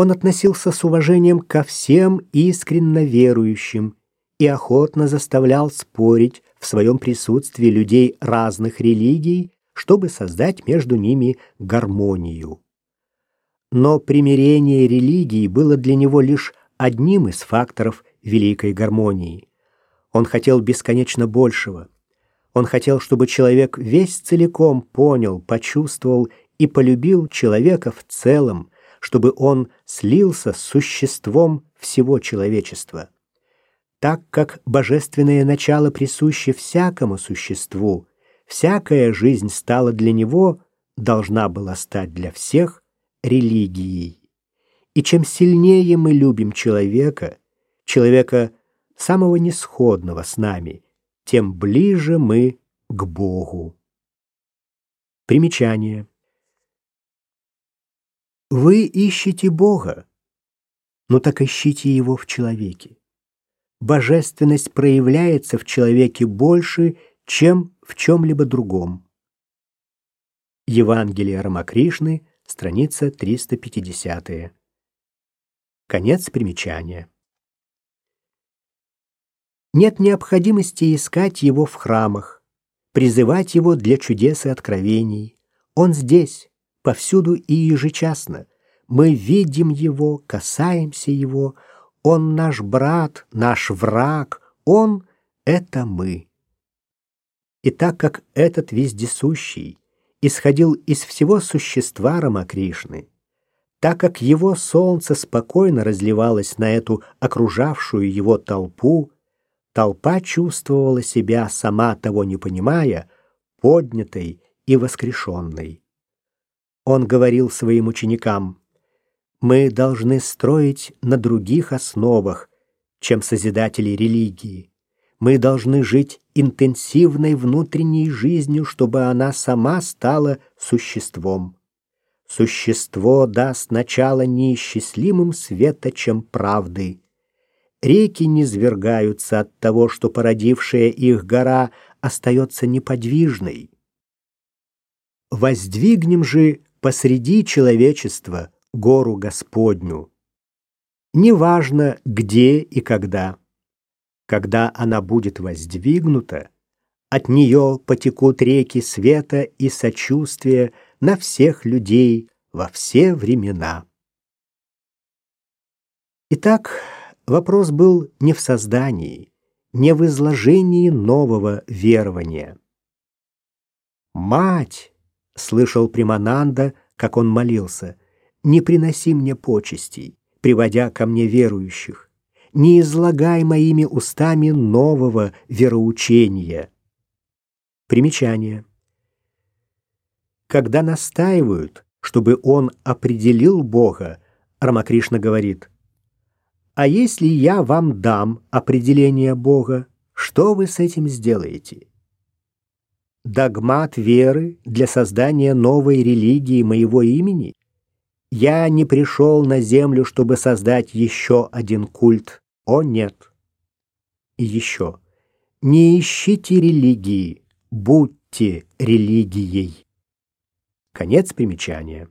Он относился с уважением ко всем искренно верующим и охотно заставлял спорить в своем присутствии людей разных религий, чтобы создать между ними гармонию. Но примирение религий было для него лишь одним из факторов великой гармонии. Он хотел бесконечно большего. Он хотел, чтобы человек весь целиком понял, почувствовал и полюбил человека в целом, чтобы он слился с существом всего человечества. Так как божественное начало присуще всякому существу, всякая жизнь стала для него, должна была стать для всех религией. И чем сильнее мы любим человека, человека самого несходного с нами, тем ближе мы к Богу. Примечание. Вы ищете Бога, но так ищите Его в человеке. Божественность проявляется в человеке больше, чем в чем-либо другом. Евангелие Рамакришны, страница 350. Конец примечания. Нет необходимости искать его в храмах, призывать его для чудес и откровений. Он здесь, повсюду и ежечасно. Мы видим Его, касаемся Его. Он наш брат, наш враг. Он — это мы. И так как этот вездесущий исходил из всего существа Рамакришны, так как его солнце спокойно разливалось на эту окружавшую его толпу, толпа чувствовала себя, сама того не понимая, поднятой и воскрешенной. Он говорил своим ученикам, «Мы должны строить на других основах, чем созидатели религии. Мы должны жить интенсивной внутренней жизнью, чтобы она сама стала существом. Существо даст начало неисчислимым светочем правды. Реки не свергаются от того, что породившая их гора остается неподвижной. Воздвигнем же посреди человечества гору Господню. Неважно, где и когда. Когда она будет воздвигнута, от нее потекут реки света и сочувствия на всех людей во все времена. Итак, вопрос был не в создании, не в изложении нового верования. «Мать!» Слышал Примананда, как он молился, «Не приноси мне почестей, приводя ко мне верующих, не излагай моими устами нового вероучения». Примечание. Когда настаивают, чтобы он определил Бога, Рамакришна говорит, «А если я вам дам определение Бога, что вы с этим сделаете?» Догмат веры для создания новой религии моего имени? Я не пришел на землю, чтобы создать еще один культ. О, нет. И еще. Не ищите религии, будьте религией. Конец примечания.